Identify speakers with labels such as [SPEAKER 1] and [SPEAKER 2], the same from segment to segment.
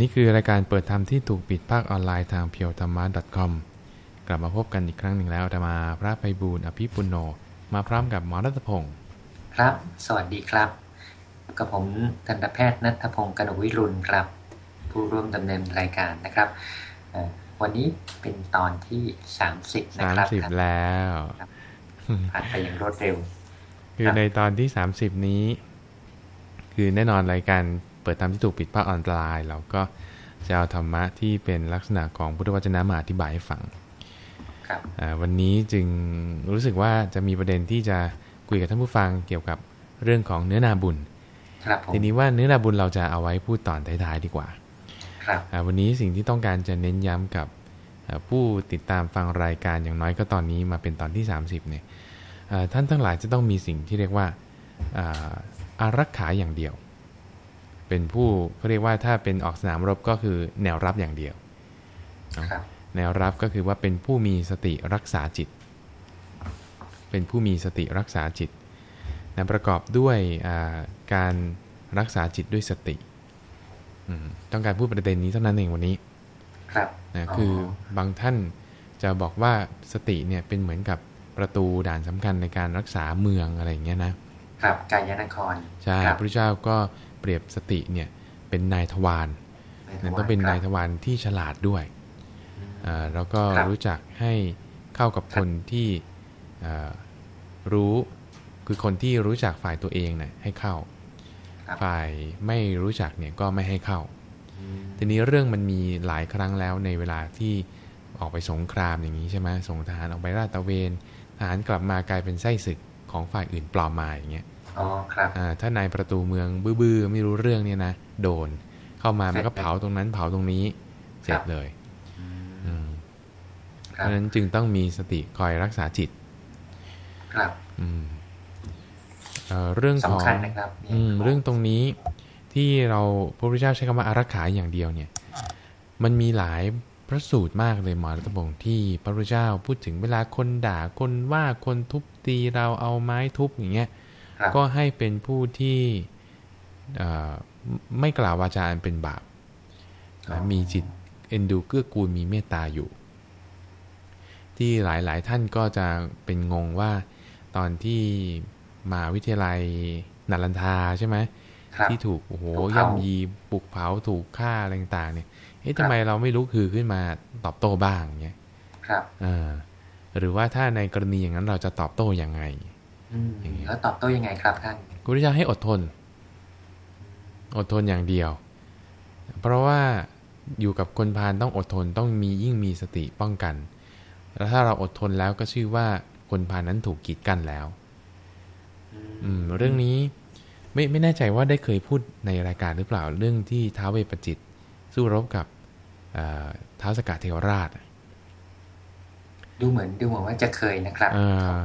[SPEAKER 1] นี่คือรายการเปิดธรรมที่ถูกปิดภาคออนไลน์ทางเพียวธรรมะ .com กลับมาพบกันอีกครั้งหนึ่งแล้วจะมาพระไพบูลอภิปุโน มาพร้อมกับหมอรัตพงศ์
[SPEAKER 2] ครับ สวัสดีครับ กับผมทันตแพทย์นัทพงศ์กนวิรุณครับ ผู้ร่วมดำเนินรายการนะครับวันนี้เป็นตอนที่สามสิบนะครับ
[SPEAKER 1] สามสิบแล้ว
[SPEAKER 2] ผ่านไปอย่างรวดเร็ว
[SPEAKER 1] คือในตอนที่สามสิบนี้ คือแน่นอนรายการ เปิดธรรมที่ถูกปิดภาคออนไลน์ เราก็จะเอาธรรมะที่เป็นลักษณะของพุทธวจนะมาอธิบายให้ฟังวันนี้จึงรู้สึกว่าจะมีประเด็นที่จะคุยกับท่านผู้ฟังเกี่ยวกับเรื่องของเนื้อนาบุญทีนี้ว่าเนื้อนาบุญเราจะเอาไว้พูดตอนท้ายๆดีกว่าวันนี้สิ่งที่ต้องการจะเน้นย้ำกับผู้ติดตามฟังรายการอย่างน้อยก็ตอนนี้มาเป็นตอนที่ 30เนี่ยท่านทั้งหลายจะต้องมีสิ่งที่เรียกว่าอารักขาอย่างเดียว เป็นผู้เขาเรียกว่าถ้าเป็นออกสนามรบก็คือแนวรับอย่างเดียว แนวรับก็คือว่าเป็นผู้มีสติรักษาจิต เป็นผู้มีสติรักษาจิตนะประกอบด้วยการรักษาจิตด้วยสติ ต้องการพูดประเด็นนี้เท่านั้นเองวันนี้
[SPEAKER 2] ครับ
[SPEAKER 1] นะคือบางท่านจะบอกว่าสติเนี่ยเป็นเหมือนกับประตูด่านสำคัญในการรักษาเมืองอะไรอย่างเงี้ยนะ
[SPEAKER 2] ครับกายนคร
[SPEAKER 1] ใช่พระเจ้าก็ เปรียบสติเนี่ยเป็นนายทวารนั่นต้องเป็นนายทวารที่ฉลาดด้วยแล้วก็รู้จักให้เข้ากับคนที่รู้คือคนที่รู้จักฝ่ายตัวเองเนี่ยให้เข้า ฝ่ายไม่รู้จักเนี่ยก็ไม่ให้เข้า ทีนี้เรื่องมันมีหลายครั้งแล้วในเวลาที่ออกไปสงครามอย่างนี้ใช่ไหมส่งทหารออกไปราดตะเวนทหารกลับมากลายเป็นไส้ศึกของฝ่ายอื่นปลอมมาอย่างเงี้ย
[SPEAKER 2] อ๋อครับ
[SPEAKER 1] ถ้านายประตูเมืองบื้อๆไม่รู้เรื่องเนี่ยนะโดน เข้ามามันก็เผาตรงนั้นเผาตรงนี้เสร็จเลยเพราะฉะนั้นจึงต้องมีสติคอยรักษาจิต
[SPEAKER 2] ครับ
[SPEAKER 1] อืมเรื่องของเรื่องตรงนี้ที่เราพระพุทธเจ้าใช้คำว่าอารักขาอย่างเดียวเนี่ย มันมีหลายพระสูตรมากเลยหมอรัตบงที่พระพุทธเจ้าพูดถึงเวลาคนด่าคนว่าคนทุบตีเราเอาไม้ทุบอย่างเงี้ย ก็ให้เป็นผู้ที่ไม่กล่าววาจาอันเป็นบาป มีจิตเอ็นดูเกื้อกูลมีเมตตาอยู่ ที่หลายๆท่านก็จะเป็นงงว่าตอนที่มาวิทยาลัยนัลันทาใช่ไหมที่ถูกโอ้โหย่ำยีปุกเผาถูกฆ่าอะไรต่างๆเนี่ยเฮ้ยทำไมเราไม่ลุกคือขึ้นมาตอบโต้บ้างเงี้ย
[SPEAKER 2] ครับ
[SPEAKER 1] อ่าหรือว่าถ้าในกรณีอย่างนั้นเราจะตอบโต้ยังไง
[SPEAKER 2] แล้วตอบโต้ยังไงครับท่าน
[SPEAKER 1] กุริยาให้อดทน อดทนอย่างเดียว เพราะว่าอยู่กับคนพาลต้องอดทนต้องมียิ่งมีสติป้องกัน แล้วถ้าเราอดทนแล้วก็ชื่อว่าคนพาลนั้นถูกกีดกั้นแล้ว อืม เรื่องนี้ไม่ไม่แน่ใจว่าได้เคยพูดในรายการหรือเปล่าเรื่องที่ท้าวเวปจิต สู้รบกับท้าวสกัดเทวราช
[SPEAKER 2] ดูเหมือนดูเหมือนว่าจะเคยนะครับ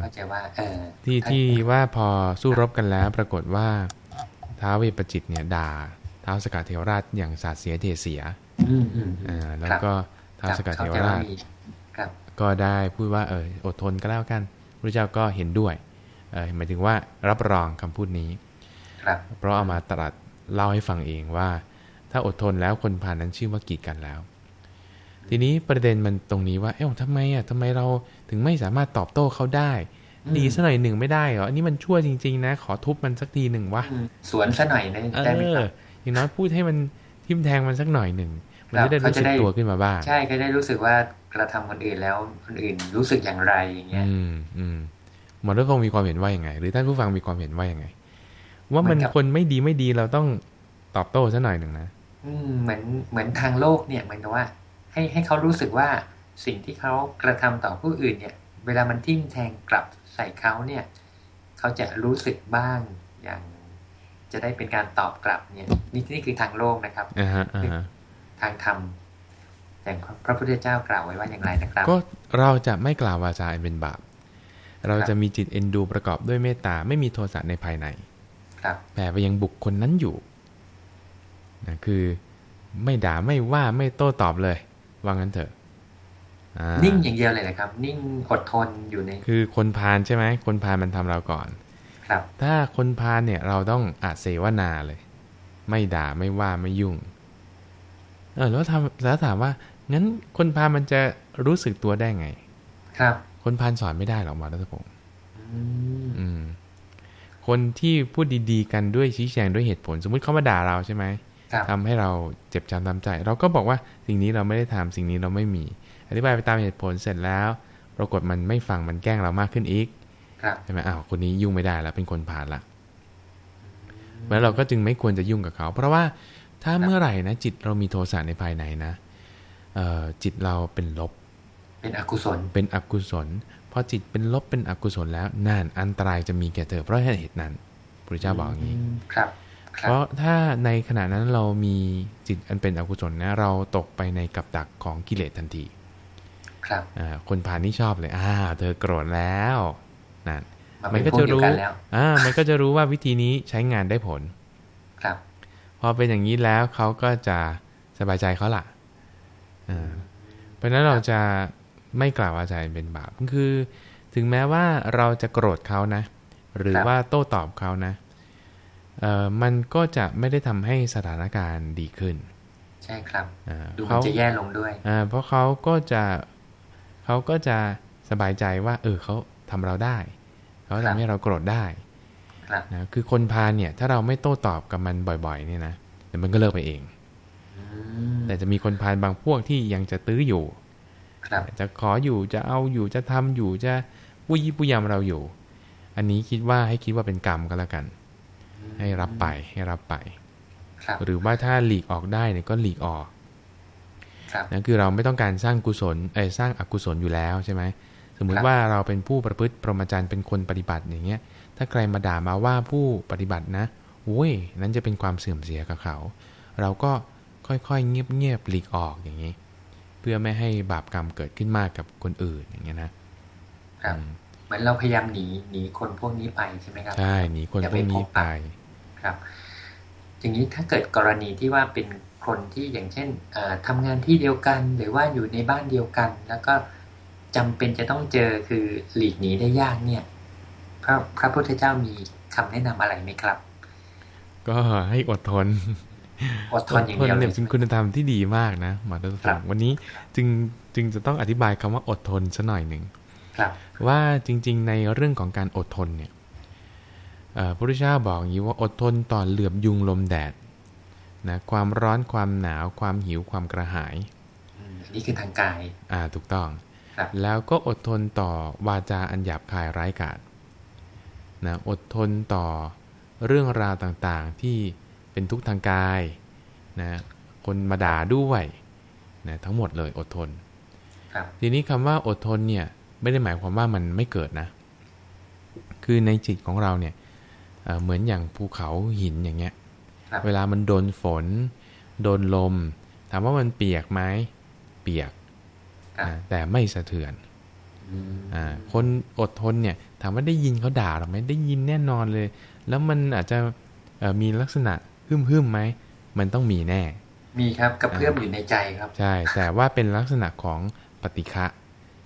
[SPEAKER 2] เข้าใจว่า เออ
[SPEAKER 1] ที่ที่ว่าพอสู้รบกันแล้ว ปรากฏว่าท้าวเวปจิตเนี่ยด่าท้าวสกัดเทวราชอย่างสาดเสียเทเสียอ่าแล้วก็ท้าวสกัดเทวราชก็ได้พูดว่าเอออดทนก็แล้วกันพระเจ้าก็เห็นด้วยเออหมายถึงว่ารับรองคำพูดนี้เพราะเอามาตรัสเล่าให้ฟังเองว่า ถ้าอดทนแล้วคนผ่านนั้นชื่อว่ากีดกันแล้ว ทีนี้ประเด็นมันตรงนี้ว่า เอ๊ะทำไมอะทำไมเราถึงไม่สามารถตอบโต้เขาได้ ดีสักหน่อยหนึ่งไม่ได้เหรอ อันนี้มันชั่วจริง ๆ นะ ขอทุบมันสักทีหนึ่งวะ
[SPEAKER 2] สวนสักหน่อยได้ไหมครับ
[SPEAKER 1] อย่างน้อยพูดให้มันทิ่มแทงมันสักหน่อยหนึ่ง มันจะได้รู้สึกตัวขึ้นมาบ้าง
[SPEAKER 2] ใช่ก็ได้รู้สึกว่ากระทำคนอื่นแล้วคนอื่นรู้สึกอย่างไรอย่างเงี้ย
[SPEAKER 1] อืมอืมหมอรัพงศ์มีความเห็นว่าอย่างไง หรือท่านผู้ฟังมีความเห็นว่าอย่างไง ว่ามันคนไม่ดีไม่ดีเราต้องตอบโต้สักหน่อยหนึ่งนะ
[SPEAKER 2] อืมเหมือนเหมือนทางโลกเนี่ยเหมือนกับว่า ให้ให้เขารู้สึกว่าสิ่งที่เขากระทำต่อผู้อื่นเนี่ย เวลามันทิ่มแทงกลับใส่เขาเนี่ย เขาจะรู้สึกบ้างอย่างจะได้เป็นการตอบกลับเนี่ยนี่นี่คือทางโลกนะครับทางธรรมอย่างพระพุทธเจ้ากล่าวไว้ว่าอย่างไรนะครับ
[SPEAKER 1] ก็เราจะไม่กล่าววาจาเป็นบาปเราจะมีจิตเอ็นดูประกอบด้วยเมตตาไม่มีโทสะในภายใน
[SPEAKER 2] ครับ
[SPEAKER 1] แผ่ไปยังบุคคลนั้นอยู่นะคือไม่ด่าไม่ว่าไม่โต้ตอบเลย ว่างั้นเถอะ
[SPEAKER 2] นิ่งอย่างเดียวเลยนะครับ นิ่งอดทนอยู่ใน
[SPEAKER 1] คือคนพาลใช่ไหมคนพาลมันทำเราก่อน
[SPEAKER 2] ครับ
[SPEAKER 1] ถ้าคนพาลเนี่ยเราต้องอาจเสวนาเลย ไม่ด่าไม่ว่าไม่ยุ่ง เออแล้วทำแล้วถามว่างั้นคนพาลมันจะรู้สึกตัวได้ไง
[SPEAKER 2] ครับ
[SPEAKER 1] คนพาลสอนไม่ได้หรอกหมอรัตพงศ์
[SPEAKER 2] อืม
[SPEAKER 1] อืมคนที่พูดดีๆกันด้วยชี้แจงด้วยเหตุผล สมมุติเขามาด่าเราใช่ไหม
[SPEAKER 2] ครับ
[SPEAKER 1] ทำให้เราเจ็บจำตามใจ เราก็บอกว่าสิ่งนี้เราไม่ได้ทำสิ่งนี้เราไม่มี อธิบายไปตามเหตุผลเสร็จแล้ว ปรากฏมันไม่ฟังมันแกล้งเรามากขึ้นอีก
[SPEAKER 2] ครับ
[SPEAKER 1] ใช่ไหมอ้าวคนนี้ยุ่งไม่ได้แล้วเป็นคนผ่านละเพราะฉะนั้นเราก็จึงไม่ควรจะยุ่งกับเขา เพราะว่าถ้าเมื่อไหร่นะจิตเรามีโทสะในภายในนะเอ่อจิตเราเป็นลบ
[SPEAKER 2] เป็นอกุศล
[SPEAKER 1] เป็นอกุศลพอจิตเป็นลบเป็นอกุศลแล้วนั่นอันตรายจะมีแก่เธอเพราะเหตุนั้นพระเจ้าบอกอย่างนี้
[SPEAKER 2] มครับค
[SPEAKER 1] เพ
[SPEAKER 2] รับ
[SPEAKER 1] ราะถ้าในขณะนั้นเรามีจิตอันเป็นอกุศลนะ เราตกไปในกับดักของกิเลสทันที
[SPEAKER 2] ครับ
[SPEAKER 1] อ่าคนผ่านนี่ชอบเลยอ่าเธอโกรธแล้วนั่น
[SPEAKER 2] มา
[SPEAKER 1] มั
[SPEAKER 2] เป็นน
[SPEAKER 1] ก็
[SPEAKER 2] พว
[SPEAKER 1] จะ
[SPEAKER 2] กเดียว
[SPEAKER 1] รู้
[SPEAKER 2] กันแล้ว
[SPEAKER 1] อ่า มันก็จะรู้ว่าวิธีนี้ใช้งานได้ผล
[SPEAKER 2] ครับ
[SPEAKER 1] พอเป็นอย่างนี้แล้วเขาก็จะสบายใจเขาล่ะอ่าเพราะฉะนั้นเราจะไม่กล่าววาจาเป็นบาปคือ ถึงแม้ว่าเราจะโกรธเขานะ หรือว่าโต้ตอบเขานะเอ่อ มันก็จะไม่ได้ทำให้สถานการณ์ดีขึ้น
[SPEAKER 2] ใช่ครับ
[SPEAKER 1] อ่า
[SPEAKER 2] ดูมัน
[SPEAKER 1] เขา
[SPEAKER 2] จะแย่ลงด้วย
[SPEAKER 1] อ่าเพราะเขาก็จะเขาก็จะสบายใจว่า เออเขาทำเราได้เขา
[SPEAKER 2] ครั
[SPEAKER 1] ทำ
[SPEAKER 2] บ
[SPEAKER 1] ให้เราโกรธได้
[SPEAKER 2] ครับ
[SPEAKER 1] นะคือคนพาลเนี่ย ถ้าเราไม่โต้ตอบกับมันบ่อย ๆ เนี่ยนะเดี๋ยวมันก็เลิกไปเอง
[SPEAKER 2] อืม
[SPEAKER 1] แต่จะมีคนพาลบางพวกที่ยังจะตื้ออยู่
[SPEAKER 2] ครับ
[SPEAKER 1] จะขออยู่จะเอาอยู่จะทำอยู่จะปุยยี่ปุยยำเราอยู่ อันนี้คิดว่าให้คิดว่าเป็นกรรมก็แล้วกัน ให้รับไปให้รับไป
[SPEAKER 2] ครับ
[SPEAKER 1] หรือว่าถ้าหลีกออกได้เนี่ยก็หลีกออก
[SPEAKER 2] ครับ
[SPEAKER 1] นะคือเราไม่ต้องการสร้างกุศลเออสร้างอกุศลอยู่แล้วใช่ไหมสมมุ
[SPEAKER 2] ค
[SPEAKER 1] ติ
[SPEAKER 2] รับ
[SPEAKER 1] ว่าเราเป็นผู้ประพฤติพรหมจรรย์เป็นคนปฏิบัติอย่างเงี้ย ถ้าใครมาด่ามาว่าผู้ปฏิบัตินะโอ้ยนั้นจะเป็นความเสื่อมเสียกับเขา เราก็ค่อยๆเงียบๆหลีกออกอย่างนี้ เพื่อไม่ให้บาปกรรมเกิดขึ้นมากกับคนอื่นอย่างเงี้ยนะครับอื ม
[SPEAKER 2] เหมือนเราพยายามหนีหนีคนพวกนี้ไปใช่ไหมครับ
[SPEAKER 1] ใช่หนีคน
[SPEAKER 2] อย่า
[SPEAKER 1] พ
[SPEAKER 2] ไป
[SPEAKER 1] วกนี้
[SPEAKER 2] พบ
[SPEAKER 1] ไป
[SPEAKER 2] ปะครับ อย่างนี้ถ้าเกิดกรณีที่ว่าเป็นคนที่อย่างเช่นเอ่อทำงานที่เดียวกัน หรือว่าอยู่ในบ้านเดียวกัน แล้วก็จำเป็นจะต้องเจอคือหลีกหนีได้ยากเนี่ยพระพระพุทธเจ้ามีคำแนะนำอะไรไหมครับ
[SPEAKER 1] ก็ให้อดทน
[SPEAKER 2] อดทนอย่างเดียวเล
[SPEAKER 1] เนี่ยยเป็นคุณธรรมที่ดีมากนะหมอรัต
[SPEAKER 2] ครั
[SPEAKER 1] พ
[SPEAKER 2] บ
[SPEAKER 1] งศ์วันนี้จึงจึงจะต้องอธิบายคำว่าอดทนสัหน่อยหนึ่ง
[SPEAKER 2] ครับ
[SPEAKER 1] ว่าจริงๆในเรื่องของการอดทนเนี่ยเอ่อพระพุทธเจ้าบอกอย่างนี้ว่าอดทนต่อเหลือบยุงลมแดดนะความร้อนความหนาวความหิวความกระหาย
[SPEAKER 2] อืมอันนี้คือทางกาย
[SPEAKER 1] อ่าถูกต้อง
[SPEAKER 2] ครับ
[SPEAKER 1] แล้วก็อดทนต่อวาจาอันหยาบคายร้ายกาจนะอดทนต่อเรื่องราวต่างๆที่เป็นทุกข์ทางกายนะคนมาด่าด้วยนะทั้งหมดเลยอดทน
[SPEAKER 2] ครับ
[SPEAKER 1] ทีนี้คำว่าอดทนเนี่ย ไม่ได้หมายความว่ามันไม่เกิดนะ คือในจิตของเราเนี่ยเอ่อเหมือนอย่างภูเขาหินอย่างเงี้ย
[SPEAKER 2] ครับ
[SPEAKER 1] เวลามันโดนฝน โดนลม ถามว่ามันเปียกไหมเปียก
[SPEAKER 2] ครับ
[SPEAKER 1] นะแต่ไม่สะเทือน
[SPEAKER 2] อืม
[SPEAKER 1] อ่าคนอดทนเนี่ย ถามว่าได้ยินเขาด่าหรือไม่ได้ยินแน่นอนเลย แล้วมันอาจจะเอ่อมีลักษณะหึ่มหึมๆไหมมันต้องมีแน่
[SPEAKER 2] มีครับกระเพื่อมอยู่ในใจครับ
[SPEAKER 1] ใช่ แต่ว่าเป็นลักษณะของปฏิฆะ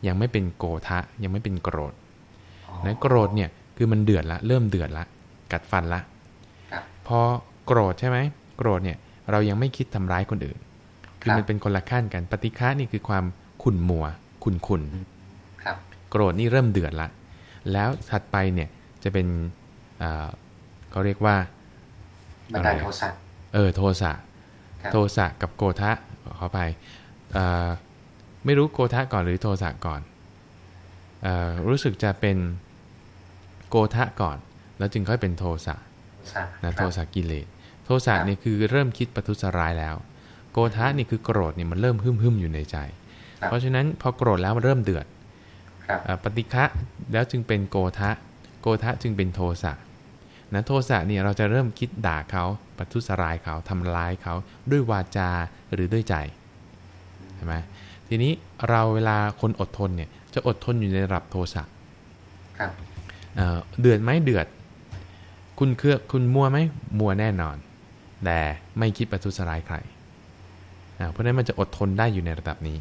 [SPEAKER 1] ยังไม่เป็นโกทะ ยังไม่เป็นโกรธ
[SPEAKER 2] อ๋อ
[SPEAKER 1] นะโกรธเนี่ยคือมันเดือดละ เริ่มเดือดละ กัดฟันละ
[SPEAKER 2] ครับ
[SPEAKER 1] พอโกรธใช่ไหมโกรธเนี่ยเรายังไม่คิดทำร้ายคนอื่น คือ
[SPEAKER 2] ครับ
[SPEAKER 1] มันเป็นคนละขั้นกันปฏิฆะนี่คือความขุ่นมัว ขุ่นขุน
[SPEAKER 2] ครับ
[SPEAKER 1] โกรธนี่เริ่มเดือดละ แล้วถัดไปเนี่ยจะเป็นอ่าเขาเรียกว่า
[SPEAKER 2] บันดาล
[SPEAKER 1] อะไร
[SPEAKER 2] โทสะ
[SPEAKER 1] เออโทสะ
[SPEAKER 2] ครับ
[SPEAKER 1] โทสะกับโกทะขอไป ไม่รู้โกทะก่อนหรือโทสะก่อนเออรู้สึกจะเป็นโกทะก่อน แล้วจึงค่อยเป็นโทสะ
[SPEAKER 2] โทสะ
[SPEAKER 1] นะ
[SPEAKER 2] ค
[SPEAKER 1] โท
[SPEAKER 2] รับ
[SPEAKER 1] สะกิเลสโทสะ
[SPEAKER 2] ครับ
[SPEAKER 1] นี่คือเริ่มคิดประทุษร้ายแล้ว โกทะนี่คือโกรธเนี่ยมันเริ่มหึ่มหึมๆอยู่ในใจ
[SPEAKER 2] ครับ
[SPEAKER 1] เพราะฉะนั้นพอโกรธแล้วมันเริ่มเดือด
[SPEAKER 2] ครับ
[SPEAKER 1] อ่าปฏิฆะแล้วจึงเป็นโกทะโกทะจึงเป็นโทสะนะโทสะเนี่ยเราจะเริ่มคิดด่าเขาประทุษร้ายเขาทำร้ายเขาด้วยวาจาหรือด้วยใจใช่ไหม ทีนี้เราเวลาคนอดทนเนี่ย จะอดทนอยู่ในระดับโทสะ
[SPEAKER 2] ครับ
[SPEAKER 1] เอ่อเดือดไหมเดือด คุณเครือคุณมัวไหมมัวแน่นอน แต่ไม่คิดประทุษร้ายใครอ่าเพราะฉะนั้นมันจะอดทนได้อยู่ในระดับนี้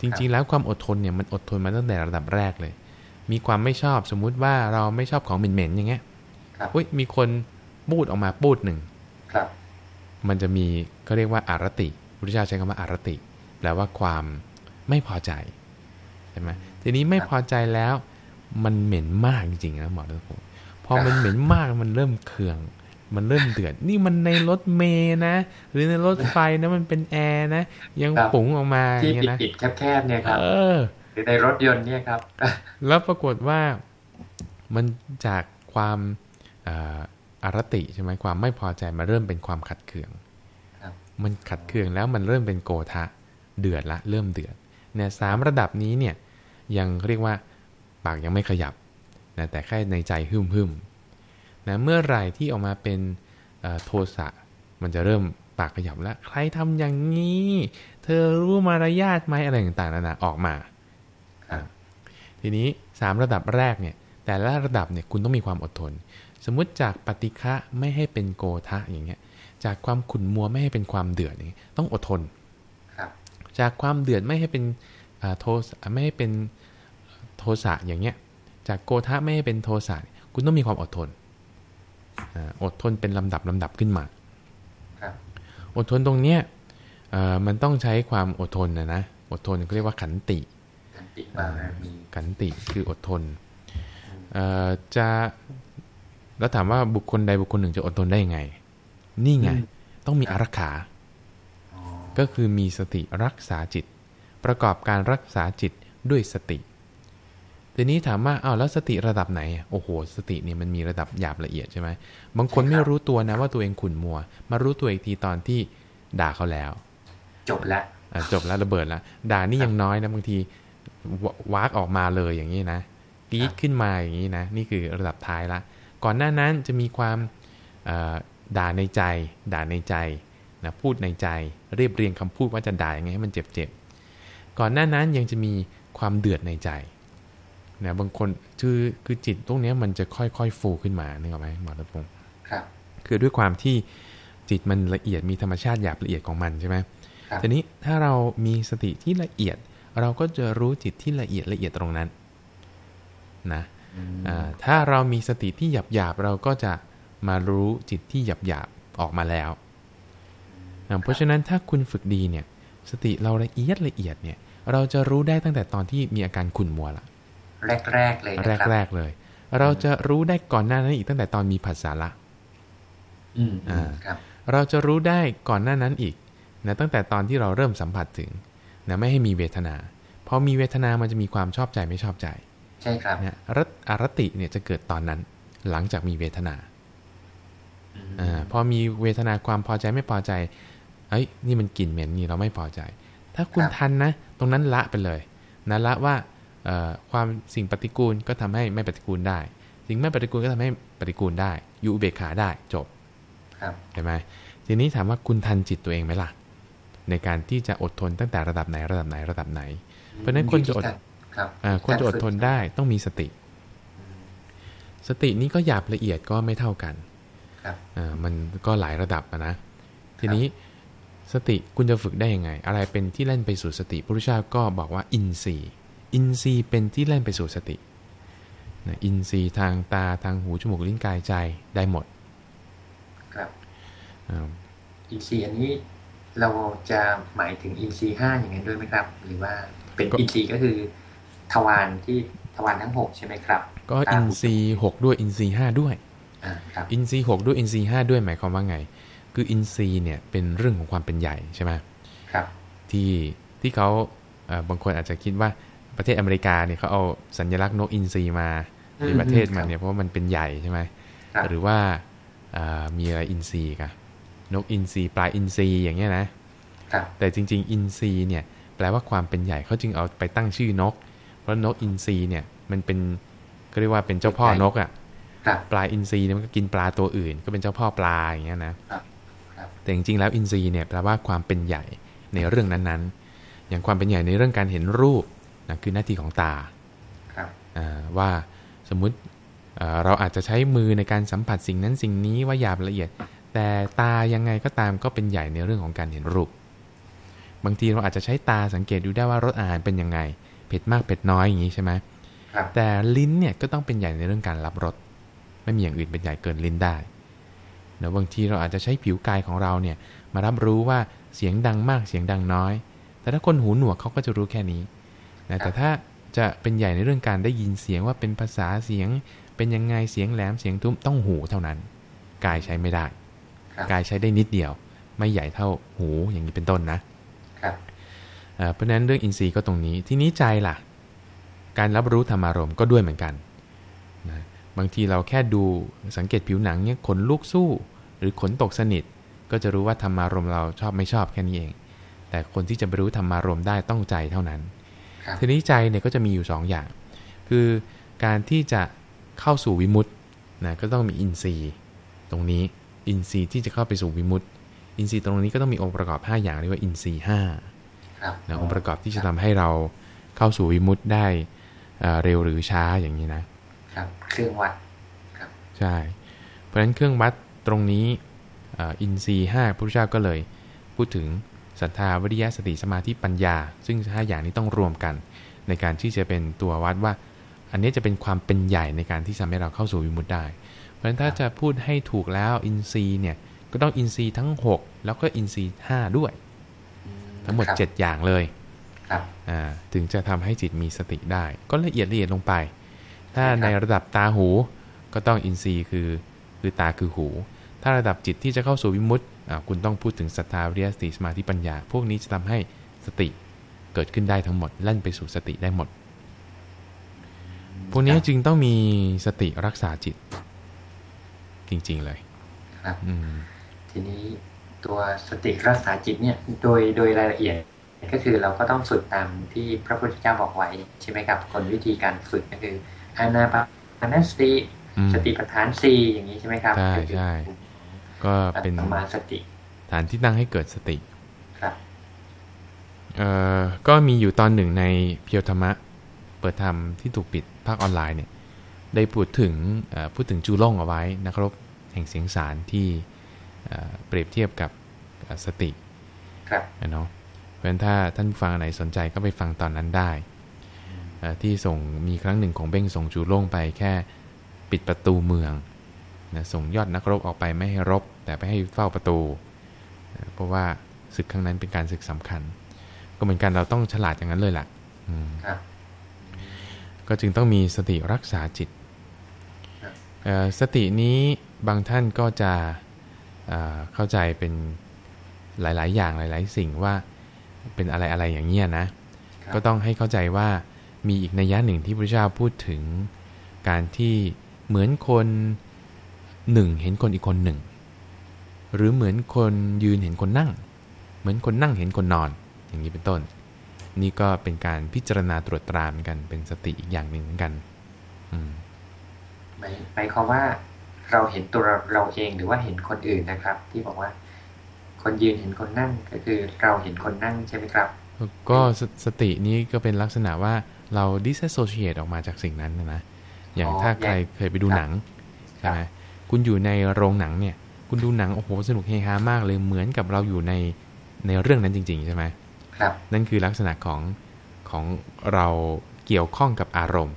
[SPEAKER 1] จริง ๆ แล้วความอดทนเนี่ยมันอดทนมาตั้งแต่ระดับแรกเลย มีความไม่ชอบสมมุติว่าเราไม่ชอบของเหม็นๆอย่างเงี้ย
[SPEAKER 2] ครับ
[SPEAKER 1] อุ้ยมีคนพูดออกมาพูดหนึ่ง
[SPEAKER 2] ครับ
[SPEAKER 1] มันจะมีเขาเรียกว่าอารติพุทธเจ้าใช้คำว่าอารติ แปลว่าความไม่พอใจใช่ไหมทีนี้ไม่พอใจแล้วมันเหม็นมากจริงๆนะหมอทุกคนพอมันเหม็นมากมันเริ่มเคือง มันเริ่มเดือด นี่มันในรถเมย์นะ หรือในรถไฟนะมันเป็นแอร์นะ ยังปุ๋งออกมาอ
[SPEAKER 2] ที่
[SPEAKER 1] ย่างเงี้ยนะ
[SPEAKER 2] ปิดๆแคบๆเนี่ยครับ
[SPEAKER 1] เออ
[SPEAKER 2] หรือในรถยนต์เนี่ยครับ
[SPEAKER 1] แล้วปรากฏว่ามันจากความเอ่ออารติใช่ไหมความไม่พอใจมาเริ่มเป็นความขัดเคือง
[SPEAKER 2] ครับ
[SPEAKER 1] มันขัดเคืองแล้วมันเริ่มเป็นโกทะ เดือดละเริ่มเดือดเนี่ยสามระดับนี้เนี่ยยังเรียกว่าปากยังไม่ขยับนะแต่แค่ในใจหึ่มหึมนะเมื่อไหร่ที่ออกมาเป็นโทสะมันจะเริ่มปากขยับแล้วใครทำอย่างนี้ เธอรู้มารยาทไหมอะไรต่างๆนานาออกมาทีนี้3ระดับแรกเนี่ยแต่ละระดับเนี่ยคุณต้องมีความอดทน สมมุติจากปฏิฆะไม่ให้เป็นโกทะอย่างเงี้ยจากความขุ่นมัวไม่ให้เป็นความเดือดอย่างเงี้ยต้องอดทน จากความเดือดไม่ให้เป็นอ่าโทสะไม่ให้เป็นโทสะอย่างเงี้ย จากโกทะไม่ให้เป็นโทสะคุณต้องมีความอดทนอาอดทนเป็นลำดับลำดับขึ้นมา
[SPEAKER 2] ครับ
[SPEAKER 1] อดทนตรงเนี้ยเอ่อมันต้องใช้ความอดทนนะนะอดทนเขาเรียกว่าขันติ
[SPEAKER 2] ขันติบารมี
[SPEAKER 1] ขันติคืออดทนเอ่อจะแล้วถามว่าบุคคลใดบุคคลหนึ่งจะอดทนได้ยังไง นี่ไง ต้องมีอารักขา
[SPEAKER 2] อ๋อ
[SPEAKER 1] ก็คือมีสติรักษาจิต ประกอบการรักษาจิตด้วยสติ ทีนี้ถามว่าอ้าวแล้วสติระดับไหนอะโอ้โห สติเนี่ยมันมีระดับหยาบละเอียดใช่ไหมบางคนไม่รู้ตัวนะว่าตัวเองขุ่นมัว มารู้ตัวอีกทีตอนที่ด่าเขาแล้ว
[SPEAKER 2] จบละ
[SPEAKER 1] อะจบแล้วระเบิดแล้วด่านี่ยังน้อยนะบางทีววากออกมาเลยอย่างนี้นะกรี๊ดขึ้นมาอย่างนี้นะนี่คือระดับท้ายละ ก่อนหน้านั้นจะมีความเอ่อด่าในใจ ด่าในใจ นะพูดในใจเรียบเรียงคำพูดว่าจะด่ายังไงให้มันเจ็บๆก่อนหน้านั้นยังจะมีความเดือดในใจนะบางคนคือคือจิตตรงเนี้ยมันจะค่อยๆฟูขึ้นมานึกออกไหมหมอรัตพงศ์
[SPEAKER 2] ครับ
[SPEAKER 1] คือด้วยความที่จิตมันละเอียดมีธรรมชาติหยาบละเอียดของมันใช่ไหม
[SPEAKER 2] ครับ
[SPEAKER 1] ทีนี้ถ้าเรามีสติที่ละเอียด เราก็จะรู้จิตที่ละเอียดละเอียดตรงนั้นนะ
[SPEAKER 2] อืม
[SPEAKER 1] อ่าถ้าเรามีสติที่หยาบหยาบๆเราก็จะมารู้จิตที่หยาบหยาบๆออกมาแล้วอ่า เพราะฉะนั้นถ้าคุณฝึกดีเนี่ย สติเราละเอียดละเอียดเนี่ย เราจะรู้ได้ตั้งแต่ตอนที่มีอาการขุ่นมัวละ
[SPEAKER 2] แรกๆเลยนะ
[SPEAKER 1] แรก
[SPEAKER 2] ครับ
[SPEAKER 1] แรกๆเลย เราจะรู้ได้ก่อนหน้านั้นอีกตั้งแต่ตอนมีผัสสะละ
[SPEAKER 2] อืม
[SPEAKER 1] อ่า
[SPEAKER 2] ครับ
[SPEAKER 1] เราจะรู้ได้ก่อนหน้านั้นอีกนะตั้งแต่ตอนที่เราเริ่มสัมผัสถึงนะไม่ให้มีเวทนาพอมีเวทนามันจะมีความชอบใจไม่ชอบใจ
[SPEAKER 2] ใช่ครับ
[SPEAKER 1] นะรัตอารติเนี่ยจะเกิดตอนนั้น หลังจากมีเวทนา
[SPEAKER 2] อืม
[SPEAKER 1] อาพอมีเวทนาความพอใจไม่พอใจ เอ้ยนี่มันกลิ่นเหม็นนี่เราไม่พอใจ ถ้าคุณทันนะ ตรงนั้นละไปเลยนะละว่าเอ่อความสิ่งปฏิกูลก็ทำให้ไม่ปฏิกูลได้ สิ่งไม่ปฏิกูลก็ทำให้ปฏิกูลได้ อยู่อุเบกขาได้จบ
[SPEAKER 2] ครับ
[SPEAKER 1] ใช่ไหมทีนี้ถามว่าคุณทันจิตตัวเองไหมล่ะ ในการที่จะอดทนตั้งแต่ระดับไหนระดับไหนระดับไหน เพราะฉะนั้นคนจะอด
[SPEAKER 2] ครับ
[SPEAKER 1] อ่าคนจะอดทนได้ต้องมีสติ สตินี้ก็หยาบละเอียดก็ไม่เท่ากัน
[SPEAKER 2] ครับ
[SPEAKER 1] อ่ามันก็หลายระดับอะนะทีนี้ สติคุณจะฝึกได้ยังไง อะไรเป็นที่เล่นไปสู่สติพระพุทธเจ้าก็บอกว่าอินทรีย์ อินทรีย์เป็นที่เล่นไปสู่สตินะอินทรีย์ทางตาทางหูจมูกลิ้นกายใจได้หมด
[SPEAKER 2] ครับ
[SPEAKER 1] อ่า
[SPEAKER 2] อินทรีย์อันนี้เราจะหมายถึงอินทรีย์ห้าอย่างนั้นด้วยไหมครับ หรือว่าเป็นอินทรีย์ก็คือทวารที่ทวารทั้งหกใช่ไหมครับ
[SPEAKER 1] ก็อินทรีย์หกด้วยอินทรีย์ห้าด้วย
[SPEAKER 2] อ่าครับ
[SPEAKER 1] อินทรีย์หกด้วยอินทรีย์ห้าด้วยหมายความว่าไง คืออินทรีย์เนี่ยเป็นเรื่องของความเป็นใหญ่ใช่ไหม
[SPEAKER 2] ครับ
[SPEAKER 1] ที่ที่เขาเอ่อบางคนอาจจะคิดว่าประเทศอเมริกาเนี่ยเขาเอาสัญลักษณ์นกอินทรีมาในประเทศมันเนี่ยเพราะว่ามันเป็นใหญ่ใช่ไหม
[SPEAKER 2] ครับ
[SPEAKER 1] หรือว่าเอ่อมีอะไรอินทรีกันนกอินทรีปลาอินทรีอย่างเงี้ยนะครับแต่จริง ๆ อินทรีเนี่ยแปลว่าความเป็นใหญ่เขาจึงเอาไปตั้งชื่อนก เพราะนกอินทรีเนี่ยมันเป็นก็เรียกว่าเป็นเจ้าพ่อนกอะ
[SPEAKER 2] ครับ
[SPEAKER 1] ปลาอินทรีเนี่ยมันก็กินปลาตัวอื่น ก็เป็นเจ้าพ่อปลาอย่างเงี้ยนะ
[SPEAKER 2] ครับครับ
[SPEAKER 1] แต่จริงๆแล้วอินทรีย์เนี่ยแปลว่าความเป็นใหญ่ในเรื่องนั้นๆ อย่างความเป็นใหญ่ในเรื่องการเห็นรูปนะคือหน้าที่ของตา
[SPEAKER 2] ครับ
[SPEAKER 1] อ่าว่าสมมุติเอ่อเราอาจจะใช้มือในการสัมผัสสิ่งนั้นสิ่งนี้ว่าหยาบละเอียด แต่ตายังไงก็ตามก็เป็นใหญ่ในเรื่องของการเห็นรูป บางทีเราอาจจะใช้ตาสังเกตดูได้ว่ารสอาหารเป็นยังไงเผ็ดมากเผ็ดน้อยอย่างนี้ใช่ไหม
[SPEAKER 2] ครับ
[SPEAKER 1] แต่ลิ้นเนี่ยก็ต้องเป็นใหญ่ในเรื่องการรับรสไม่มีอย่างอื่นเป็นใหญ่เกินลิ้นได้เนอะบางทีเราอาจจะใช้ผิวกายของเราเนี่ยมารับรู้ว่าเสียงดังมากเสียงดังน้อย แต่ถ้าคนหูหนวกเขาก็จะรู้แค่นี้นะแต่ถ้าจะเป็นใหญ่ในเรื่องการได้ยินเสียงว่าเป็นภาษาเสียง เป็นยังไงเสียงแหลมเสียงทุ้มต้องหูเท่านั้น กายใช้ไม่ได้
[SPEAKER 2] ครับ
[SPEAKER 1] กายใช้ได้นิดเดียว ไม่ใหญ่เท่าหูอย่างนี้เป็นต้นนะครับเอ่อเพราะฉะนั้นเรื่องอินทรีย์ก็ตรงนี้ ที่นี้ใจล่ะ การรับรู้ธรรมารมณ์ก็ด้วยเหมือนกันนะ บางทีเราแค่ดูสังเกตผิวหนังเนี่ยขนลุกสู้ หรือขนตกสนิท ก็จะรู้ว่าธรรมารมณ์เราชอบไม่ชอบแค่นี้เอง แต่คนที่จะไปรู้ธรรมารมณ์ได้ต้องใจเท่านั้น
[SPEAKER 2] ครับ
[SPEAKER 1] ทีนี้ใจเนี่ยก็จะมีอยู่สองอย่าง คือการที่จะเข้าสู่วิมุตตินะก็ต้องมีอินทรีย์ ตรงนี้อินทรีย์ที่จะเข้าไปสู่วิมุตติอินทรีย์ตรงนี้ก็ต้องมีองค์ประกอบ 5 อย่างเรียกว่าอินทรีย์ห้า
[SPEAKER 2] ครับ
[SPEAKER 1] นะองค์ประกอบที่จะทำให้เราเข้าสู่วิมุตติได้เอ่อเร็วหรือช้าอย่างนี้นะ
[SPEAKER 2] ครับ เครื่องวัดครับ
[SPEAKER 1] ใช่ เพราะฉะนั้นเครื่องวัดตรงนี้เอ่ออินทรีย์ห้าพระพุทธเจ้าก็เลย พูดถึงศรัทธาวิริยะสติสมาธิปัญญา ซึ่งห้าอย่างนี้ต้องรวมกัน ในการที่จะเป็นตัววัดว่า อันนี้จะเป็นความเป็นใหญ่ในการที่ทำให้เราเข้าสู่วิมุตติได้ เพราะฉะนั้นถ้าจะพูดให้ถูกแล้วอินทรีย์เนี่ยก็ต้องอินทรีย์ทั้ง 6 แล้วก็อินทรีย์5ด้วย
[SPEAKER 2] อื
[SPEAKER 1] ทั้งหมด
[SPEAKER 2] ครับ
[SPEAKER 1] 7อย่างเลย
[SPEAKER 2] ครับ
[SPEAKER 1] อ่าถึงจะทำให้จิตมีสติได้ ก็ละเอียดละเอียดลงไป ถ้า
[SPEAKER 2] ใช่ครับ
[SPEAKER 1] ในระดับตาหูก็ต้องอินทรีย์คือคือตาคือหู ถ้าระดับจิตที่จะเข้าสู่วิมุตติอ่าคุณต้องพูดถึงศรัทธาวิริยะสติสมาธิปัญญา พวกนี้จะทำให้สติเกิดขึ้นได้ทั้งหมดแล่นไปสู่สติได้หมด พวกนี้จึงต้องมีสติรักษาจิต จริง ๆเลย
[SPEAKER 2] ครับ
[SPEAKER 1] อืม
[SPEAKER 2] ทีนี้ตัวสติรักษาจิตเนี่ย โดยโดยรายละเอียดก็คือเราก็ต้องฝึกตามที่พระพุทธเจ้าบอกไว้ใช่ไหมครับคนวิธีการฝึกก็คือ อานาปานสติ
[SPEAKER 1] อืม
[SPEAKER 2] สติปัฏฐานสี่อย่างนี้ใช่ไหมครับ
[SPEAKER 1] ใช่
[SPEAKER 2] ก็คือ
[SPEAKER 1] ใช่ก็เป็น
[SPEAKER 2] สัมมาสติ
[SPEAKER 1] ฐานที่ตั้งให้เกิดสติ
[SPEAKER 2] ครับ
[SPEAKER 1] เอ่อก็มีอยู่ตอนหนึ่งในเพียวธรรมะ เปิดธรรมที่ถูกปิดภาคออนไลน์เนี่ย ได้พูดถึงเอ่อพูดถึงจูล่งเอาไว้นักรบแห่งเสียงสารที่เอ่อเปรียบเทียบกับเอ่อสติ
[SPEAKER 2] ครับ
[SPEAKER 1] นะเนาะเพราะฉะนั้นถ้าท่านผู้ฟังอันไหนสนใจก็ไปฟังตอนนั้นได้เอ่อ ที่ส่งมีครั้งหนึ่งของเบ้งส่งจูล่งไปแค่ปิดประตูเมืองนะส่งยอดนักรบออกไปไม่ให้รบ แต่ไปให้เฝ้าประตูนะเพราะว่าศึกครั้งนั้นเป็นการศึกสำคัญ ก็เหมือนกันเราต้องฉลาดอย่างนั้นเลยล่ะอืม
[SPEAKER 2] ครับ
[SPEAKER 1] ก็จึงต้องมีสติรักษาจิต
[SPEAKER 2] ครับ
[SPEAKER 1] เอ่อสตินี้บางท่านก็จะเอ่อเข้าใจเป็นหลาย ๆ อย่างหลาย ๆ สิ่งว่าเป็นอะไรอะไรอย่างเงี้ยนะ
[SPEAKER 2] ครับ
[SPEAKER 1] ก็ต้องให้เข้าใจว่า มีอีกนัยยะหนึ่งที่พระเจ้าพูดถึง การที่เหมือนคนหนึ่งเห็นคนอีกคนหนึ่ง หรือเหมือนคนยืนเห็นคนนั่ง เหมือนคนนั่งเห็นคนนอน อย่างนี้เป็นต้น นี่ก็เป็นการพิจารณาตรวจตราเหมือนกันเป็นสติอีกอย่างหนึ่งเหมือนกันอืม
[SPEAKER 2] หมายหมายความว่าเราเห็นตัวเราเราเองหรือว่าเห็นคนอื่นนะครับ ที่บอกว่า คนยืนเห็นคนนั่งก็คือเราเห็นคนนั่งใช่ไหมครับ
[SPEAKER 1] ก็สสตินี้ก็เป็นลักษณะว่า เรา disassociate ออกมาจากสิ่งนั้นนะนะอย่าง
[SPEAKER 2] อ๋อ
[SPEAKER 1] ถ้าใคร
[SPEAKER 2] แยก
[SPEAKER 1] เคยไปดู
[SPEAKER 2] ครับ
[SPEAKER 1] หนังใช่ไหมคุณอยู่ในโรงหนังเนี่ย คุณดูหนังโอ้โหสนุกเฮฮามากเลยเหมือนกับเราอยู่ในในเรื่องนั้นจริง ๆ ใช่ไหม
[SPEAKER 2] ครับ
[SPEAKER 1] นั่นคือลักษณะของของเราเกี่ยวข้องกับอารมณ์